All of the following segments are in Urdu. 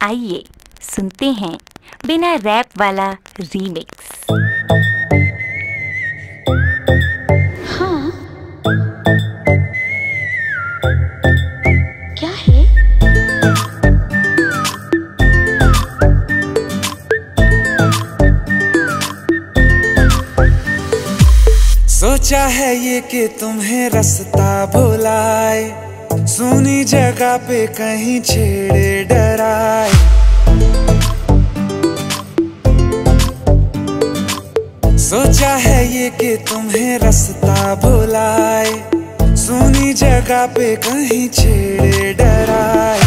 آئیے سنتے ہیں بنا ریپ والا ریمکس ہاں۔ سوچا ہے یہ کہ تمہیں رستہ بھولائے سونی جگہ پہ کہیں چھیڑے ڈرا سوچا ہے یہ کہ تمہیں رستہ بھلائے سونی جگہ پہ کہیں چھیڑے ڈرائے۔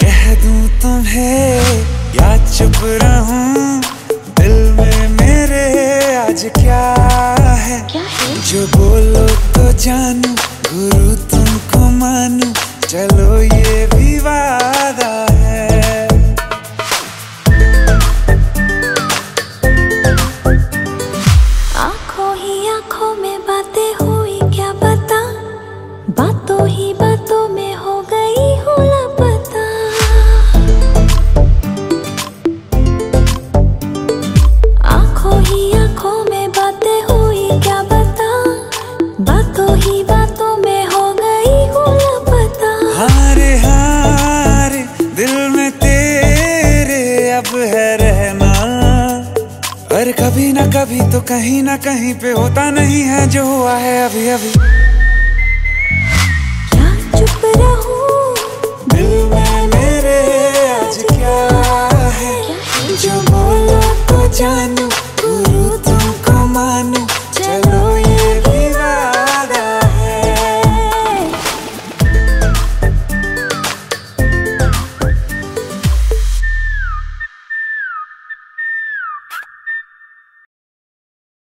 کہہ دوں تمہیں یا چپ رہوں دل میں میرے آج کیا ہے؟ جو بولو بھی وعدہ ہے آنکھوں ہی آنکھوں میں باتیں ہوئی کیا پتا باتوں ہی باتوں میں ہو گئی ہو لاپتا آنکھوں ہی آنکھوں میں باتیں ہوئی کیا پتا باتوں ہی باتوں ہے ماں اور کبھی نہ کبھی تو کہیں نہ کہیں پہ ہوتا نہیں ہے جو ہوا ہے ابھی ابھی میرے آج جانو گرو تم کو مانو